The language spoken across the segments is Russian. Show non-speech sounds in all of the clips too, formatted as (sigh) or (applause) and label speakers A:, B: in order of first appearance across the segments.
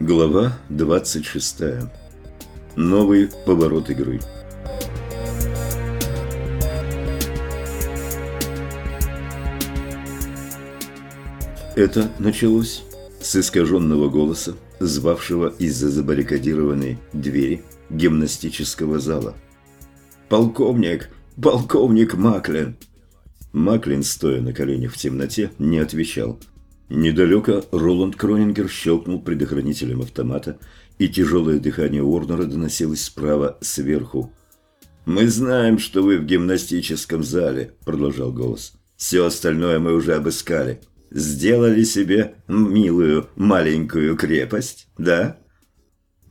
A: Глава 26. Новый поворот игры. Это началось с искаженного голоса, звавшего из-за забаррикадированной двери гимнастического зала. «Полковник! Полковник Маклин!» Маклин, стоя на коленях в темноте, не отвечал – Недалеко Роланд Кронингер щелкнул предохранителем автомата, и тяжелое дыхание Уорнера доносилось справа сверху. «Мы знаем, что вы в гимнастическом зале», – продолжал голос. «Все остальное мы уже обыскали. Сделали себе милую маленькую крепость, да?»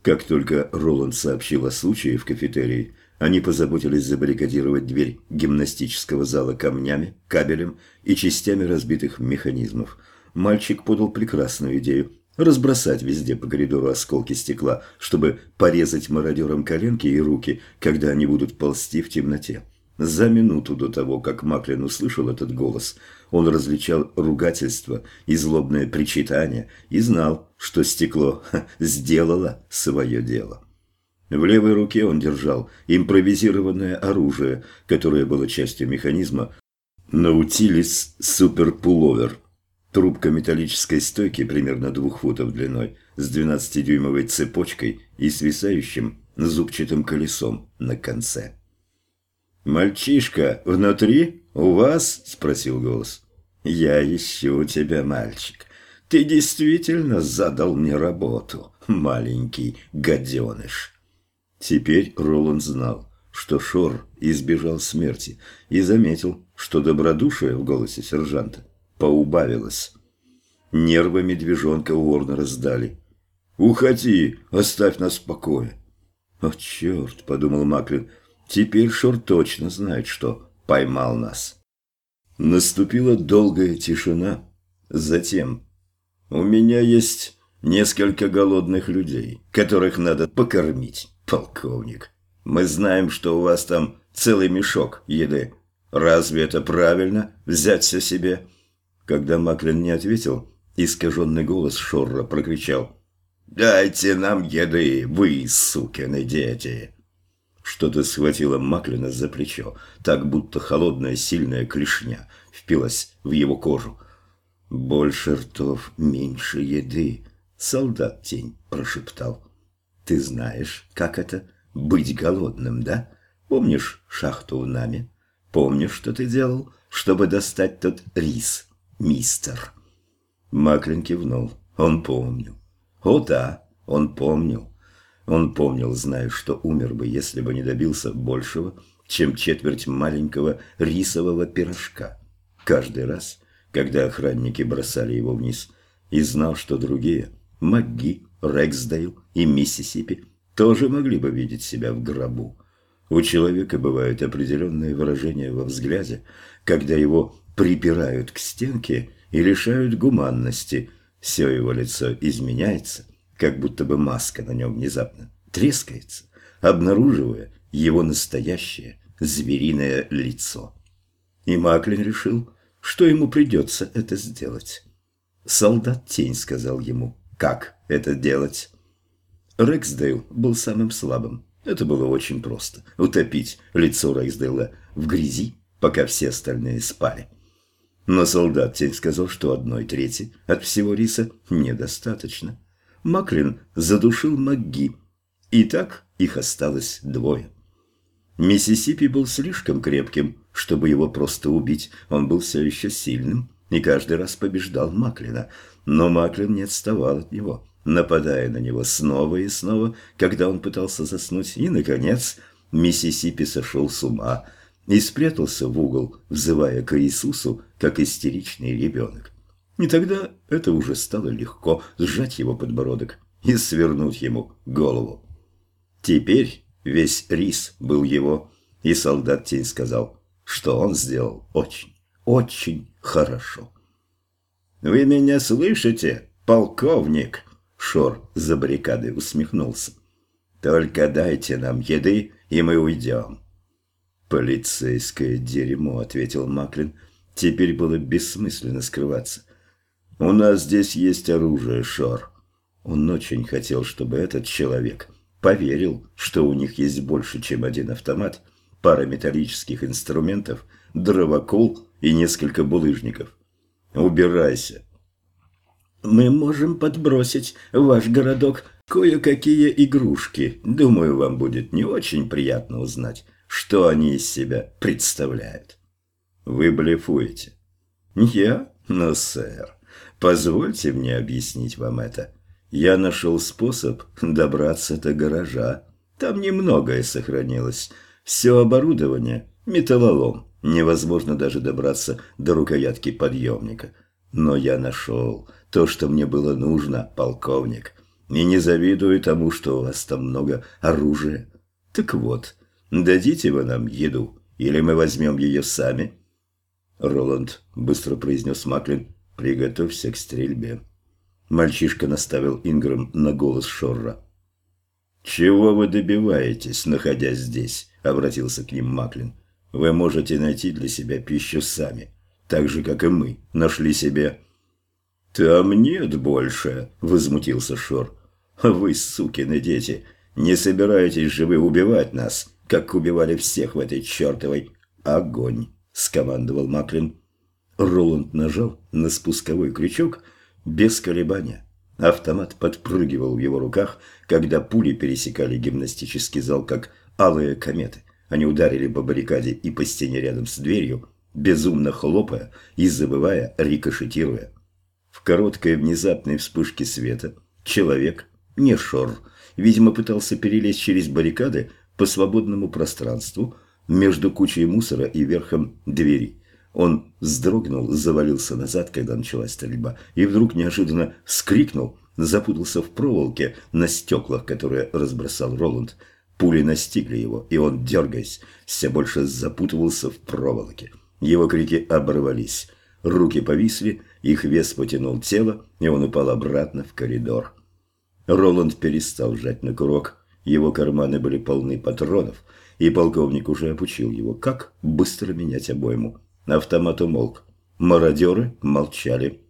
A: Как только Роланд сообщил о случае в кафетерии, они позаботились забаррикадировать дверь гимнастического зала камнями, кабелем и частями разбитых механизмов – мальчик подал прекрасную идею – разбросать везде по коридору осколки стекла, чтобы порезать мародерам коленки и руки, когда они будут ползти в темноте. За минуту до того, как Маклин услышал этот голос, он различал ругательство и злобное причитание и знал, что стекло (laughs) сделало свое дело. В левой руке он держал импровизированное оружие, которое было частью механизма «Наутилис Суперпуловер», Трубка металлической стойки примерно двух футов длиной, с 12-дюймовой цепочкой и свисающим зубчатым колесом на конце. «Мальчишка, внутри? У вас?» – спросил голос. «Я ищу тебя, мальчик. Ты действительно задал мне работу, маленький гаденыш». Теперь Роланд знал, что Шор избежал смерти и заметил, что добродушие в голосе сержанта поубавилось. Нервы медвежонка Уорнера сдали. «Уходи, оставь нас в покое». «О, черт!» – подумал Маклин. «Теперь Шор точно знает, что поймал нас». Наступила долгая тишина. Затем «У меня есть несколько голодных людей, которых надо покормить, полковник. Мы знаем, что у вас там целый мешок еды. Разве это правильно взять все себе?» Когда Маклин не ответил, искаженный голос Шорра прокричал «Дайте нам еды, вы, сукины дети!» Что-то схватило Маклина за плечо, так будто холодная сильная клешня впилась в его кожу. «Больше ртов, меньше еды», — солдат тень прошептал. «Ты знаешь, как это — быть голодным, да? Помнишь шахту в Наме? Помнишь, что ты делал, чтобы достать тот рис?» мистер». Маклин кивнул. Он помнил. О да, он помнил. Он помнил, зная, что умер бы, если бы не добился большего, чем четверть маленького рисового пирожка. Каждый раз, когда охранники бросали его вниз, и знал, что другие, МакГи, Рексдейл и Миссисипи, тоже могли бы видеть себя в гробу. У человека бывают определенные выражения во взгляде, когда его припирают к стенке и лишают гуманности. Все его лицо изменяется, как будто бы маска на нем внезапно трескается, обнаруживая его настоящее звериное лицо. И Маклин решил, что ему придется это сделать. Солдат-тень сказал ему, как это делать. Рексдейл был самым слабым. Это было очень просто – утопить лицо Рексдейла в грязи, пока все остальные спали. Но солдат-тень сказал, что одной трети от всего риса недостаточно. Маклин задушил МакГи. И так их осталось двое. Миссисипи был слишком крепким, чтобы его просто убить. Он был все еще сильным и каждый раз побеждал Маклина. Но Маклин не отставал от него, нападая на него снова и снова, когда он пытался заснуть. И, наконец, Миссисипи сошел с ума – и спрятался в угол, взывая к Иисусу, как истеричный ребенок. И тогда это уже стало легко сжать его подбородок и свернуть ему голову. Теперь весь рис был его, и солдат тень сказал, что он сделал очень, очень хорошо. «Вы меня слышите, полковник?» Шор за баррикадой усмехнулся. «Только дайте нам еды, и мы уйдем». «Полицейское дерьмо», — ответил Маклин. Теперь было бессмысленно скрываться. «У нас здесь есть оружие, Шор». Он очень хотел, чтобы этот человек поверил, что у них есть больше, чем один автомат, пара металлических инструментов, дровокол и несколько булыжников. «Убирайся!» «Мы можем подбросить ваш городок кое-какие игрушки. Думаю, вам будет не очень приятно узнать, что они из себя представляют». «Вы блефуете». «Я? Ну, сэр, позвольте мне объяснить вам это. Я нашел способ добраться до гаража. Там немногое сохранилось. Все оборудование – металлолом. Невозможно даже добраться до рукоятки подъемника. Но я нашел то, что мне было нужно, полковник. И не завидую тому, что у вас там много оружия. Так вот, дадите вы нам еду, или мы возьмем ее сами?» Роланд быстро произнес Маклин, «Приготовься к стрельбе». Мальчишка наставил Инграм на голос Шорра. «Чего вы добиваетесь, находясь здесь?» – обратился к ним Маклин. «Вы можете найти для себя пищу сами, так же, как и мы нашли себе...» «Там нет больше!» – возмутился Шор. «Вы, сукины дети, не собираетесь же вы убивать нас, как убивали всех в этой чертовой... Огонь!» – скомандовал Маклин. Роланд нажал на спусковой крючок без колебания. Автомат подпрыгивал в его руках, когда пули пересекали гимнастический зал, как алые кометы. Они ударили по баррикаде и по стене рядом с дверью, безумно хлопая и забывая, рикошетируя. В короткой внезапной вспышке света человек, не Шор, видимо, пытался перелезть через баррикады по свободному пространству между кучей мусора и верхом двери. Он вздрогнул, завалился назад, когда началась стрельба, и вдруг неожиданно вскрикнул, запутался в проволоке на стеклах, которые разбросал Роланд. Пули настигли его, и он, дергаясь, все больше запутывался в проволоке. Его крики оборвались. Руки повисли, их вес потянул тело, и он упал обратно в коридор. Роланд перестал жать на курок. Его карманы были полны патронов, и полковник уже обучил его, как быстро менять обойму. Автомат умолк. Мародеры молчали.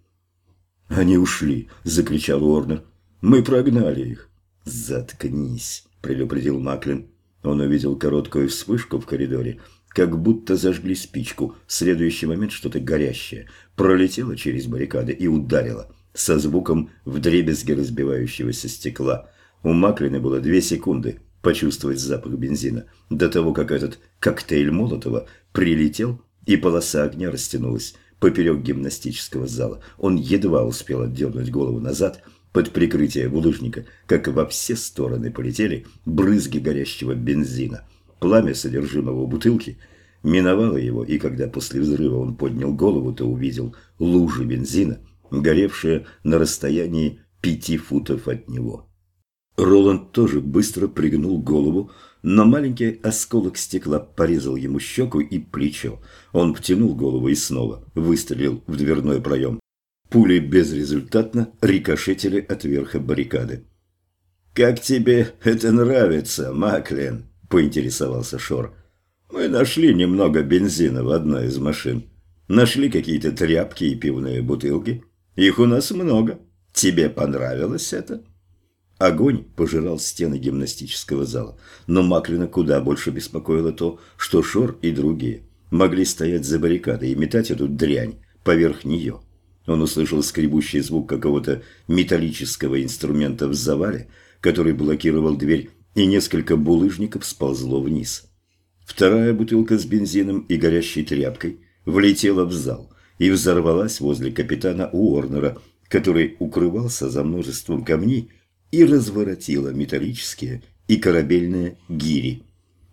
A: «Они ушли!» – закричал Уорнер. «Мы прогнали их!» «Заткнись!» – предупредил Маклин. Он увидел короткую вспышку в коридоре – как будто зажгли спичку. В следующий момент что-то горящее пролетело через баррикады и ударило со звуком вдребезги разбивающегося стекла. У Маклина было две секунды почувствовать запах бензина до того, как этот коктейль Молотова прилетел, и полоса огня растянулась поперек гимнастического зала. Он едва успел отдернуть голову назад под прикрытие булыжника, как во все стороны полетели брызги горящего бензина – Пламя содержимого бутылки миновало его, и когда после взрыва он поднял голову, то увидел лужи бензина, горевшие на расстоянии пяти футов от него. Роланд тоже быстро пригнул голову, но маленький осколок стекла порезал ему щеку и плечо. Он втянул голову и снова выстрелил в дверной проем. Пули безрезультатно рикошетили от верха баррикады. «Как тебе это нравится, Маклин?» – поинтересовался Шор. «Мы нашли немного бензина в одной из машин. Нашли какие-то тряпки и пивные бутылки. Их у нас много. Тебе понравилось это?» Огонь пожирал стены гимнастического зала, но Маклина куда больше беспокоило то, что Шор и другие могли стоять за баррикадой и метать эту дрянь поверх нее. Он услышал скребущий звук какого-то металлического инструмента в завале, который блокировал дверь и несколько булыжников сползло вниз. Вторая бутылка с бензином и горящей тряпкой влетела в зал и взорвалась возле капитана Уорнера, который укрывался за множеством камней и разворотила металлические и корабельные гири.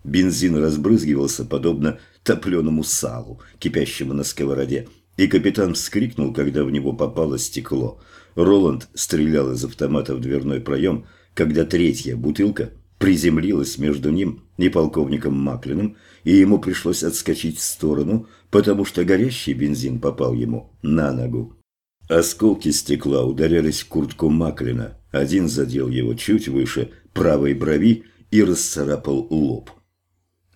A: Бензин разбрызгивался подобно топленому салу, кипящему на сковороде, и капитан вскрикнул, когда в него попало стекло. Роланд стрелял из автомата в дверной проем, когда третья бутылка – приземлилась между ним и полковником Маклиным, и ему пришлось отскочить в сторону, потому что горящий бензин попал ему на ногу. Осколки стекла ударялись в куртку Маклина. Один задел его чуть выше правой брови и расцарапал лоб.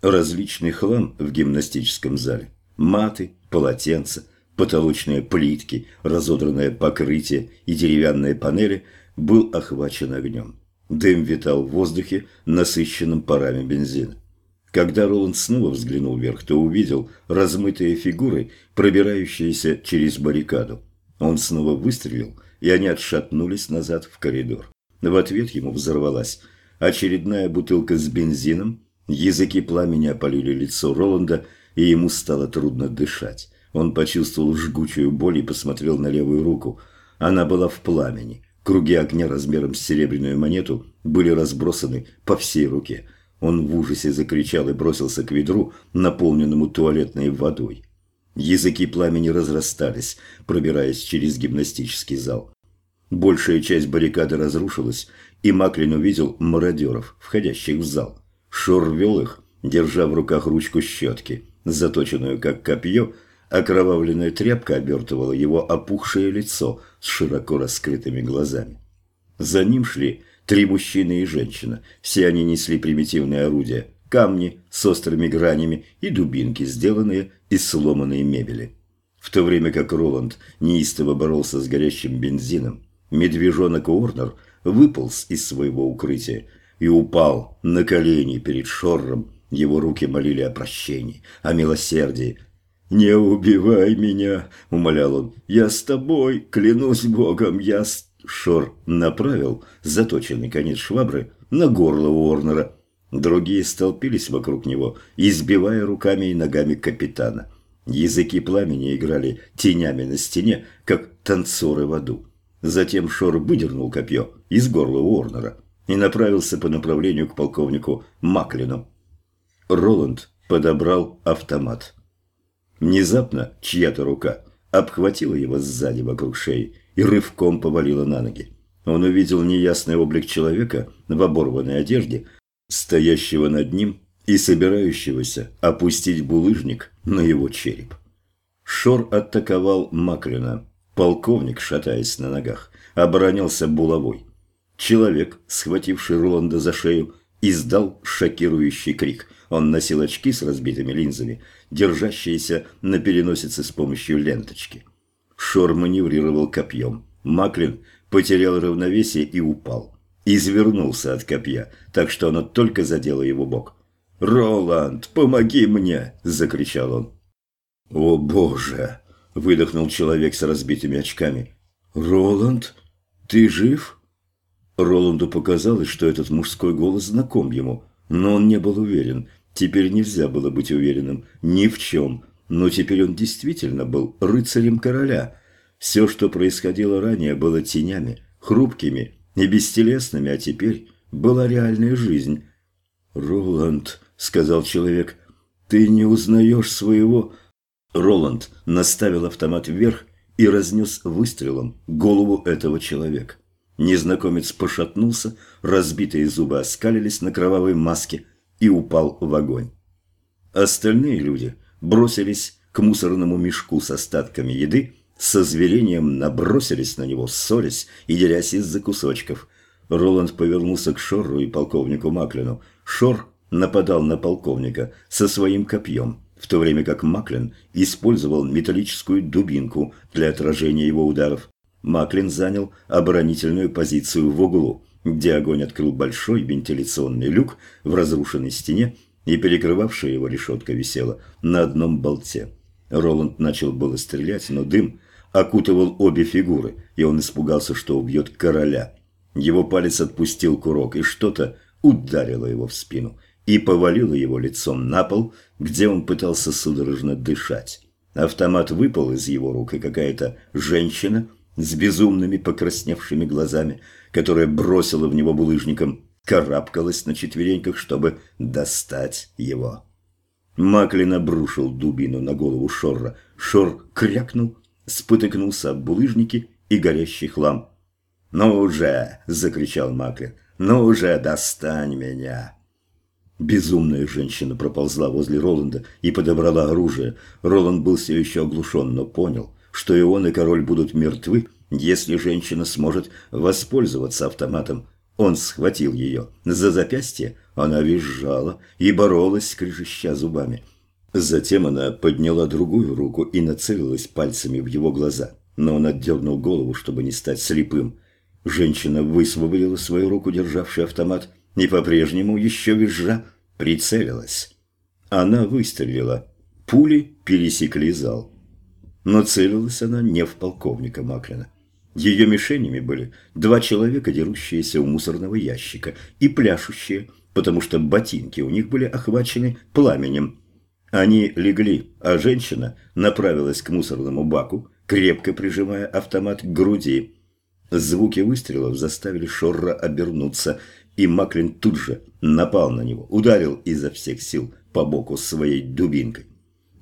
A: различный хлам в гимнастическом зале. Маты, полотенца, потолочные плитки, разодранное покрытие и деревянные панели был охвачен огнем. Дым витал в воздухе, насыщенным парами бензина. Когда Роланд снова взглянул вверх, то увидел размытые фигуры, пробирающиеся через баррикаду. Он снова выстрелил, и они отшатнулись назад в коридор. В ответ ему взорвалась очередная бутылка с бензином, языки пламени опалили лицо Роланда, и ему стало трудно дышать. Он почувствовал жгучую боль и посмотрел на левую руку. Она была в пламени. Круги огня размером с серебряную монету были разбросаны по всей руке – он в ужасе закричал и бросился к ведру, наполненному туалетной водой. Языки пламени разрастались, пробираясь через гимнастический зал. Большая часть баррикады разрушилась, и Маклин увидел мародеров, входящих в зал. Шор вел их, держа в руках ручку щетки, заточенную как копье, окровавленная тряпка обертывала его опухшее лицо с широко раскрытыми глазами. За ним шли Три мужчины и женщина. Все они несли примитивные орудия. Камни с острыми гранями и дубинки, сделанные из сломанной мебели. В то время как Роланд неистово боролся с горящим бензином, медвежонок Уорнер выполз из своего укрытия и упал на колени перед Шорром. Его руки молили о прощении, о милосердии. «Не убивай меня!» – умолял он. «Я с тобой, клянусь Богом, я с Шор направил заточенный конец швабры на горло Уорнера. Другие столпились вокруг него, избивая руками и ногами капитана. Языки пламени играли тенями на стене, как танцоры в аду. Затем Шор выдернул копье из горла Уорнера и направился по направлению к полковнику Маклину. Роланд подобрал автомат. Внезапно чья-то рука обхватила его сзади вокруг шеи и рывком повалила на ноги. Он увидел неясный облик человека в оборванной одежде, стоящего над ним и собирающегося опустить булыжник на его череп. Шор атаковал Маклина. Полковник, шатаясь на ногах, оборонялся булавой. Человек, схвативший Роланда за шею, издал шокирующий крик. Он носил очки с разбитыми линзами, держащиеся на переносице с помощью ленточки. Шор маневрировал копьем. Маклин потерял равновесие и упал. Извернулся от копья, так что оно только задело его бок. «Роланд, помоги мне!» – закричал он. «О боже!» – выдохнул человек с разбитыми очками. «Роланд, ты жив?» Роланду показалось, что этот мужской голос знаком ему, но он не был уверен. Теперь нельзя было быть уверенным ни в чем – но теперь он действительно был рыцарем короля. Все, что происходило ранее, было тенями, хрупкими и бестелесными, а теперь была реальная жизнь. «Роланд», — сказал человек, — «ты не узнаешь своего...» Роланд наставил автомат вверх и разнес выстрелом голову этого человека. Незнакомец пошатнулся, разбитые зубы оскалились на кровавой маске и упал в огонь. Остальные люди бросились к мусорному мешку с остатками еды, со зверением набросились на него, ссорясь и делясь из-за кусочков. Роланд повернулся к Шорру и полковнику Маклину. Шор нападал на полковника со своим копьем, в то время как Маклин использовал металлическую дубинку для отражения его ударов. Маклин занял оборонительную позицию в углу, где огонь открыл большой вентиляционный люк в разрушенной стене и перекрывавшая его решетка висела на одном болте. Роланд начал было стрелять, но дым окутывал обе фигуры, и он испугался, что убьет короля. Его палец отпустил курок, и что-то ударило его в спину и повалило его лицом на пол, где он пытался судорожно дышать. Автомат выпал из его рук, и какая-то женщина с безумными покрасневшими глазами, которая бросила в него булыжником, карабкалась на четвереньках, чтобы достать его. Маклин обрушил дубину на голову Шорра. Шор крякнул, спотыкнулся об булыжники и горящий хлам. «Ну уже!» – закричал Маклин. «Ну уже достань меня!» Безумная женщина проползла возле Роланда и подобрала оружие. Роланд был все еще оглушен, но понял, что и он, и король будут мертвы, если женщина сможет воспользоваться автоматом Он схватил ее за запястье, она визжала и боролась, скрежеща зубами. Затем она подняла другую руку и нацелилась пальцами в его глаза, но он отдернул голову, чтобы не стать слепым. Женщина высвободила свою руку, державшую автомат, и по-прежнему, еще визжа, прицелилась. Она выстрелила. Пули пересекли зал. Но целилась она не в полковника Маклина. Ее мишенями были два человека, дерущиеся у мусорного ящика, и пляшущие, потому что ботинки у них были охвачены пламенем. Они легли, а женщина направилась к мусорному баку, крепко прижимая автомат к груди. Звуки выстрелов заставили Шорра обернуться, и Маклин тут же напал на него, ударил изо всех сил по боку своей дубинкой.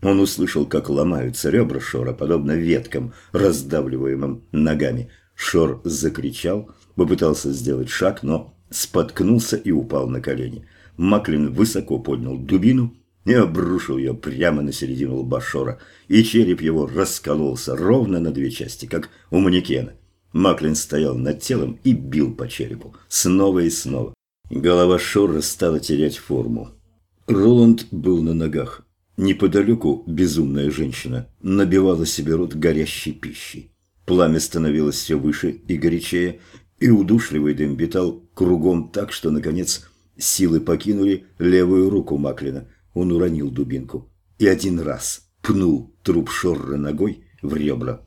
A: Он услышал, как ломаются ребра Шора, подобно веткам, раздавливаемым ногами. Шор закричал, попытался сделать шаг, но споткнулся и упал на колени. Маклин высоко поднял дубину и обрушил ее прямо на середину лба Шора, и череп его раскололся ровно на две части, как у манекена. Маклин стоял над телом и бил по черепу, снова и снова. Голова Шора стала терять форму. Роланд был на ногах. Неподалеку безумная женщина набивала себе рот горящей пищей. Пламя становилось все выше и горячее, и удушливый дым витал кругом так, что, наконец, силы покинули левую руку Маклина. Он уронил дубинку и один раз пнул труп Шорра ногой в ребра.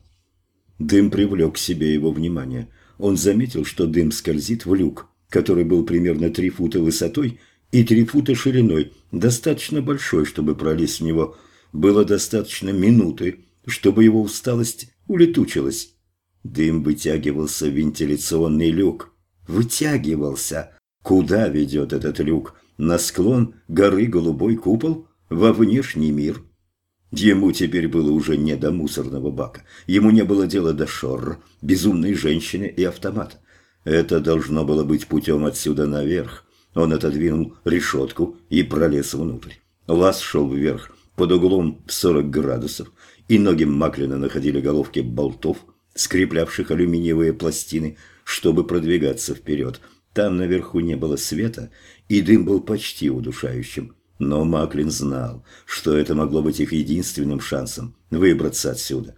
A: Дым привлек к себе его внимание. Он заметил, что дым скользит в люк, который был примерно три фута высотой и три фута шириной, достаточно большой, чтобы пролезть в него. Было достаточно минуты, чтобы его усталость улетучилась. Дым вытягивался в вентиляционный люк. Вытягивался. Куда ведет этот люк? На склон горы Голубой Купол? Во внешний мир? Ему теперь было уже не до мусорного бака. Ему не было дела до Шорра, безумной женщины и автомата. Это должно было быть путем отсюда наверх. Он отодвинул решетку и пролез внутрь. Лаз шел вверх, под углом в 40 градусов, и ноги Маклина находили головки болтов, скреплявших алюминиевые пластины, чтобы продвигаться вперед. Там наверху не было света, и дым был почти удушающим. Но Маклин знал, что это могло быть их единственным шансом выбраться отсюда.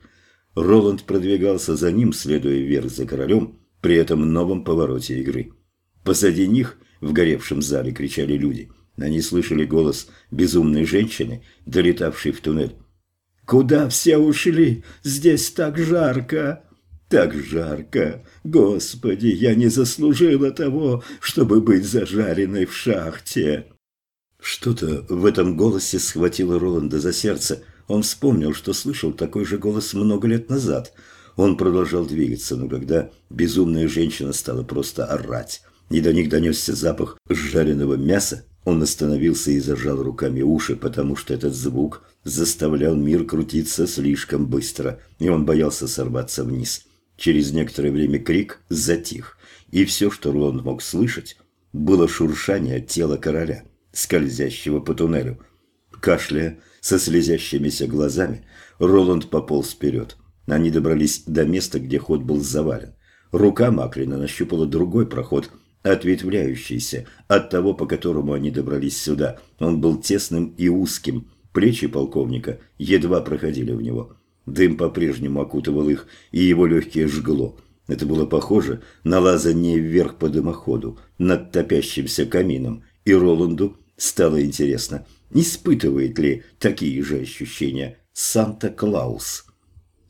A: Роланд продвигался за ним, следуя вверх за королем, при этом новом повороте игры. Позади них – в горевшем зале кричали люди. Они слышали голос безумной женщины, долетавшей в туннель. «Куда все ушли? Здесь так жарко!» «Так жарко! Господи, я не заслужила того, чтобы быть зажаренной в шахте!» Что-то в этом голосе схватило Роланда за сердце. Он вспомнил, что слышал такой же голос много лет назад. Он продолжал двигаться, но когда безумная женщина стала просто орать, и до них донесся запах жареного мяса, он остановился и зажал руками уши, потому что этот звук заставлял мир крутиться слишком быстро, и он боялся сорваться вниз. Через некоторое время крик затих, и все, что Роланд мог слышать, было шуршание тела короля, скользящего по туннелю. Кашляя, со слезящимися глазами, Роланд пополз вперед. Они добрались до места, где ход был завален. Рука Маклина нащупала другой проход – ответвляющийся от того, по которому они добрались сюда. Он был тесным и узким. Плечи полковника едва проходили в него. Дым по-прежнему окутывал их, и его легкие жгло. Это было похоже на лазание вверх по дымоходу, над топящимся камином, и Роланду стало интересно, испытывает ли такие же ощущения Санта-Клаус.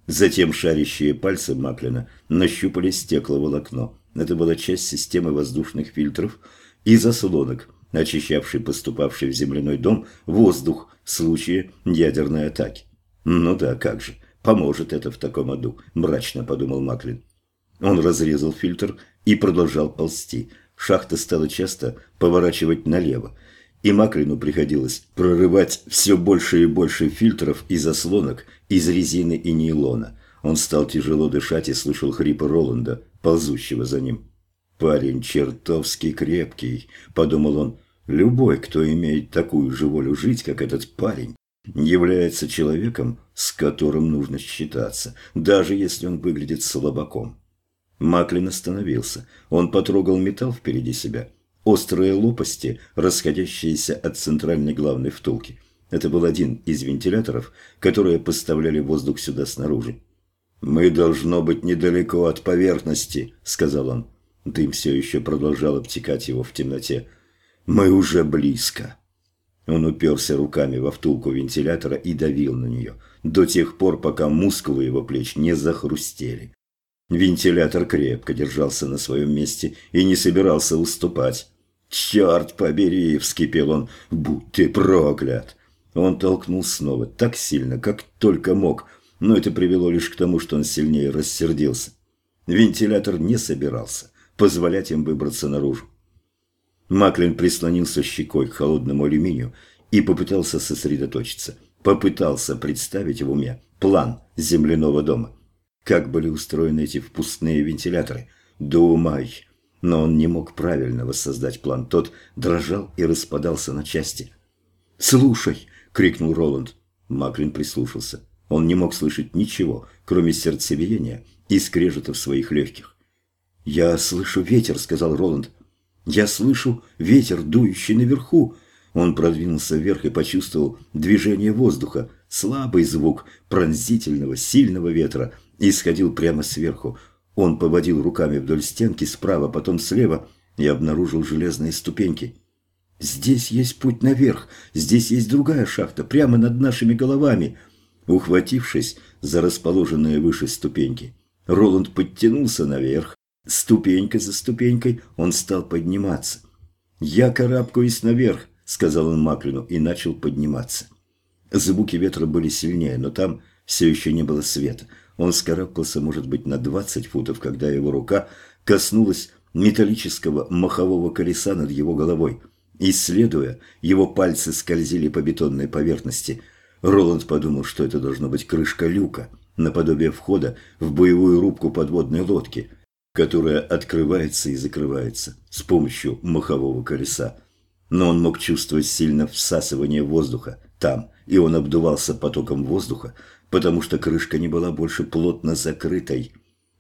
A: Затем шарящие пальцы Маклина нащупали стекловолокно. Это была часть системы воздушных фильтров и заслонок, очищавший поступавший в земляной дом воздух в случае ядерной атаки. «Ну да, как же, поможет это в таком аду», – мрачно подумал Маклин. Он разрезал фильтр и продолжал ползти. Шахта стала часто поворачивать налево, и Маклину приходилось прорывать все больше и больше фильтров и заслонок из резины и нейлона. Он стал тяжело дышать и слышал хрипы Роланда, ползущего за ним. «Парень чертовски крепкий», — подумал он. «Любой, кто имеет такую же волю жить, как этот парень, является человеком, с которым нужно считаться, даже если он выглядит слабаком». Маклин остановился. Он потрогал металл впереди себя. Острые лопасти, расходящиеся от центральной главной втулки. Это был один из вентиляторов, которые поставляли воздух сюда снаружи. «Мы, должно быть, недалеко от поверхности», — сказал он. Дым все еще продолжал обтекать его в темноте. «Мы уже близко». Он уперся руками во втулку вентилятора и давил на нее, до тех пор, пока мускулы его плеч не захрустели. Вентилятор крепко держался на своем месте и не собирался уступать. «Черт побери!» – вскипел он. «Будь ты проклят!» Он толкнул снова, так сильно, как только мог, но это привело лишь к тому, что он сильнее рассердился. Вентилятор не собирался позволять им выбраться наружу. Маклин прислонился щекой к холодному алюминию и попытался сосредоточиться. Попытался представить в уме план земляного дома. Как были устроены эти впускные вентиляторы? Думай! Но он не мог правильно воссоздать план. Тот дрожал и распадался на части. «Слушай!» — крикнул Роланд. Маклин прислушался. Он не мог слышать ничего, кроме сердцебиения и скрежета в своих легких. «Я слышу ветер», — сказал Роланд. «Я слышу ветер, дующий наверху». Он продвинулся вверх и почувствовал движение воздуха. Слабый звук пронзительного, сильного ветра исходил прямо сверху. Он поводил руками вдоль стенки справа, потом слева и обнаружил железные ступеньки. «Здесь есть путь наверх, здесь есть другая шахта, прямо над нашими головами». Ухватившись за расположенные выше ступеньки, Роланд подтянулся наверх. Ступенька за ступенькой он стал подниматься. «Я карабкаюсь наверх», — сказал он Маклину и начал подниматься. Звуки ветра были сильнее, но там все еще не было света. Он скарабкался, может быть, на 20 футов, когда его рука коснулась металлического махового колеса над его головой. Исследуя, его пальцы скользили по бетонной поверхности. Роланд подумал, что это должно быть крышка люка, наподобие входа в боевую рубку подводной лодки, которая открывается и закрывается с помощью махового колеса. Но он мог чувствовать сильно всасывание воздуха там, и он обдувался потоком воздуха, потому что крышка не была больше плотно закрытой.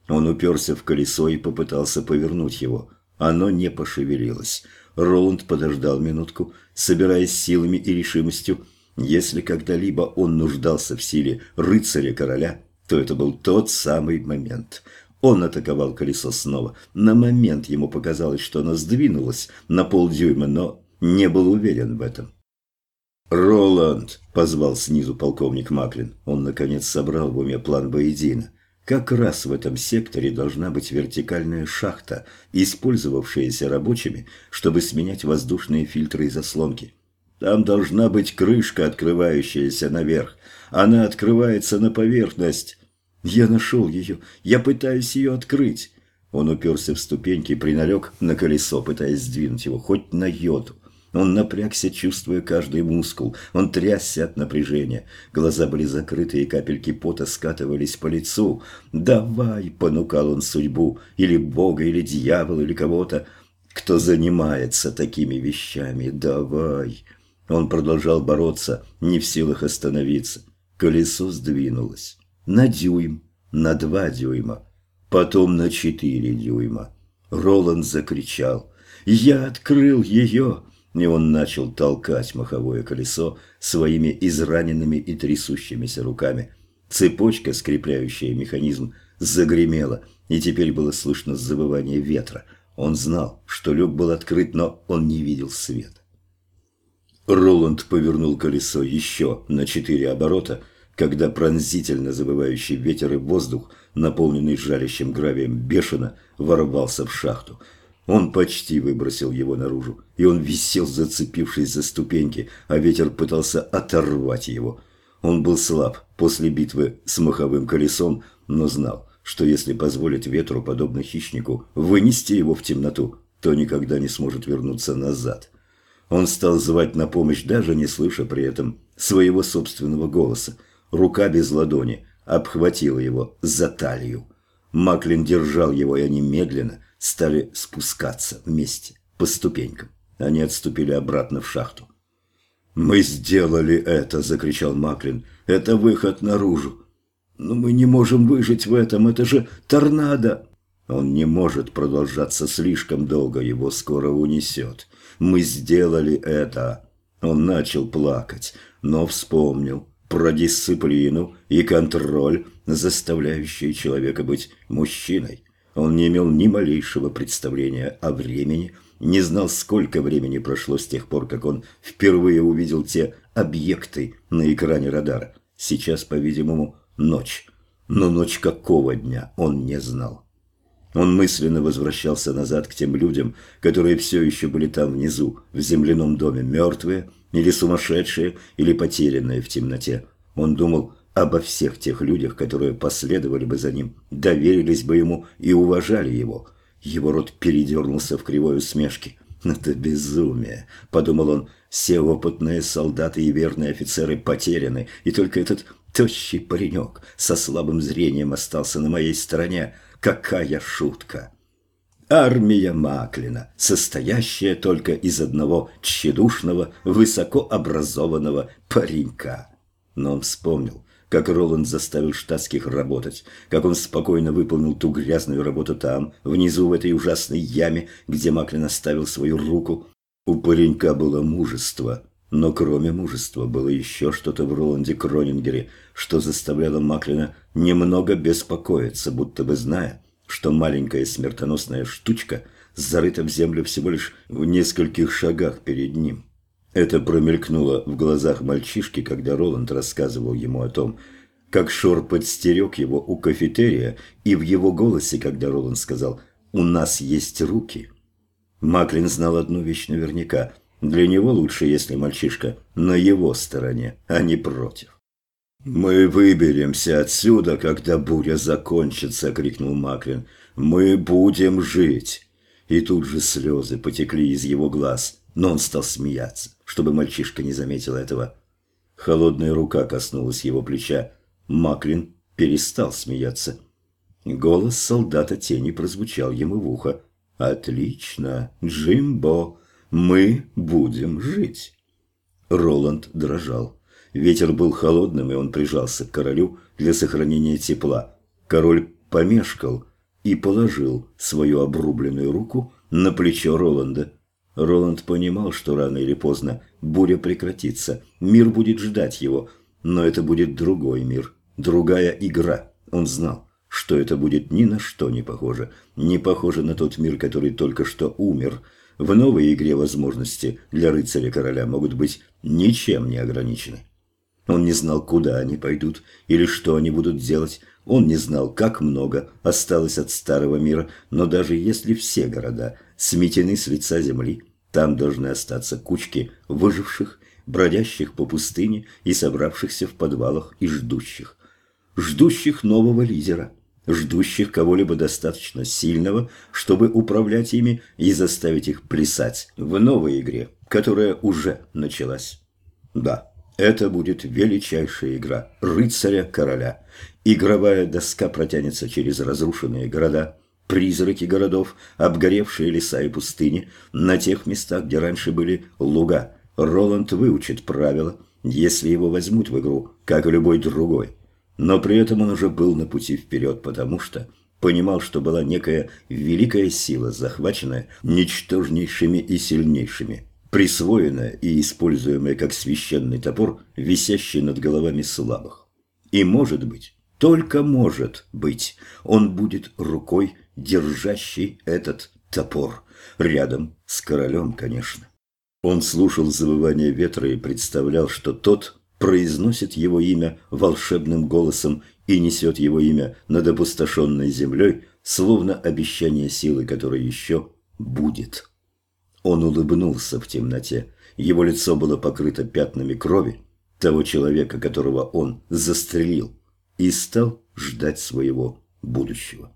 A: Он уперся в колесо и попытался повернуть его. Оно не пошевелилось. Роланд подождал минутку, собираясь силами и решимостью. Если когда-либо он нуждался в силе рыцаря-короля, то это был тот самый момент. Он атаковал колесо снова. На момент ему показалось, что оно сдвинулось на полдюйма, но не был уверен в этом. «Роланд!» – позвал снизу полковник Маклин. Он, наконец, собрал в уме план Боедина. Как раз в этом секторе должна быть вертикальная шахта, использовавшаяся рабочими, чтобы сменять воздушные фильтры и заслонки. Там должна быть крышка, открывающаяся наверх. Она открывается на поверхность. Я нашел ее. Я пытаюсь ее открыть. Он уперся в ступеньки и приналег на колесо, пытаясь сдвинуть его хоть на йоту. Он напрягся, чувствуя каждый мускул. Он трясся от напряжения. Глаза были закрыты, и капельки пота скатывались по лицу. «Давай!» – понукал он судьбу, или Бога, или дьявола, или кого-то, кто занимается такими вещами. «Давай!» Он продолжал бороться, не в силах остановиться. Колесо сдвинулось. На дюйм, на два дюйма, потом на четыре дюйма. Роланд закричал. «Я открыл ее!» и он начал толкать маховое колесо своими израненными и трясущимися руками. Цепочка, скрепляющая механизм, загремела, и теперь было слышно завывание ветра. Он знал, что люк был открыт, но он не видел свет. Роланд повернул колесо еще на четыре оборота, когда пронзительно завывающий ветер и воздух, наполненный жарящим гравием, бешено ворвался в шахту – он почти выбросил его наружу, и он висел, зацепившись за ступеньки, а ветер пытался оторвать его. Он был слаб после битвы с маховым колесом, но знал, что если позволить ветру, подобно хищнику, вынести его в темноту, то никогда не сможет вернуться назад. Он стал звать на помощь, даже не слыша при этом своего собственного голоса. Рука без ладони обхватила его за талию. Маклин держал его, и они медленно, стали спускаться вместе по ступенькам. Они отступили обратно в шахту. «Мы сделали это!» – закричал Маклин. «Это выход наружу!» «Но мы не можем выжить в этом, это же торнадо!» Он не может продолжаться слишком долго, его скоро унесет. Мы сделали это. Он начал плакать, но вспомнил про дисциплину и контроль, заставляющие человека быть мужчиной. Он не имел ни малейшего представления о времени, не знал, сколько времени прошло с тех пор, как он впервые увидел те объекты на экране радара. Сейчас, по-видимому, ночь. Но ночь какого дня он не знал. Он мысленно возвращался назад к тем людям, которые все еще были там внизу, в земляном доме, мертвые, или сумасшедшие, или потерянные в темноте. Он думал обо всех тех людях, которые последовали бы за ним, доверились бы ему и уважали его. Его рот передернулся в кривой усмешке. «Это безумие», — подумал он, — «все опытные солдаты и верные офицеры потеряны, и только этот тощий паренек со слабым зрением остался на моей стороне. Какая шутка!» Армия Маклина, состоящая только из одного тщедушного, высокообразованного паренька. Но он вспомнил, как Роланд заставил штатских работать, как он спокойно выполнил ту грязную работу там, внизу в этой ужасной яме, где Маклин оставил свою руку. У паренька было мужество, но кроме мужества было еще что-то в Роланде Кронингере, что заставляло Маклина немного беспокоиться, будто бы зная, что маленькая смертоносная штучка зарыта в землю всего лишь в нескольких шагах перед ним. Это промелькнуло в глазах мальчишки, когда Роланд рассказывал ему о том, как Шор подстерег его у кафетерия, и в его голосе, когда Роланд сказал «У нас есть руки». Маклин знал одну вещь наверняка. Для него лучше, если мальчишка на его стороне, а не против. «Мы выберемся отсюда, когда буря закончится!» — крикнул Маклин. «Мы будем жить!» И тут же слезы потекли из его глаз, но он стал смеяться чтобы мальчишка не заметил этого. Холодная рука коснулась его плеча. Маклин перестал смеяться. Голос солдата тени прозвучал ему в ухо. «Отлично, Джимбо, мы будем жить». Роланд дрожал. Ветер был холодным, и он прижался к королю для сохранения тепла. Король помешкал и положил свою обрубленную руку на плечо Роланда. Роланд понимал, что рано или поздно буря прекратится, мир будет ждать его, но это будет другой мир, другая игра. Он знал, что это будет ни на что не похоже, не похоже на тот мир, который только что умер. В новой игре возможности для рыцаря-короля могут быть ничем не ограничены. Он не знал, куда они пойдут или что они будут делать. Он не знал, как много осталось от старого мира, но даже если все города сметены с лица земли, там должны остаться кучки выживших, бродящих по пустыне и собравшихся в подвалах и ждущих. Ждущих нового лидера, ждущих кого-либо достаточно сильного, чтобы управлять ими и заставить их плясать в новой игре, которая уже началась. Да, это будет величайшая игра рыцаря-короля. Игровая доска протянется через разрушенные города – призраки городов, обгоревшие леса и пустыни, на тех местах, где раньше были луга. Роланд выучит правила, если его возьмут в игру, как и любой другой. Но при этом он уже был на пути вперед, потому что понимал, что была некая великая сила, захваченная ничтожнейшими и сильнейшими, присвоенная и используемая как священный топор, висящий над головами слабых. И может быть, только может быть, он будет рукой держащий этот топор. Рядом с королем, конечно. Он слушал завывание ветра и представлял, что тот произносит его имя волшебным голосом и несет его имя над опустошенной землей, словно обещание силы, которая еще будет. Он улыбнулся в темноте. Его лицо было покрыто пятнами крови того человека, которого он застрелил, и стал ждать своего будущего.